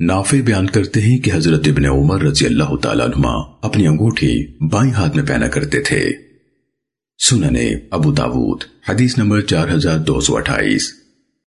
نافع بیان کرتے ہیں کہ حضرت ابن عمر رضی اللہ تعالیٰ عنہ اپنی انگوٹھی بائیں ہاتھ میں پہنا کرتے تھے۔ سننے ابو داود، حدیث نمبر چار ہزار دو سو اٹھائیس۔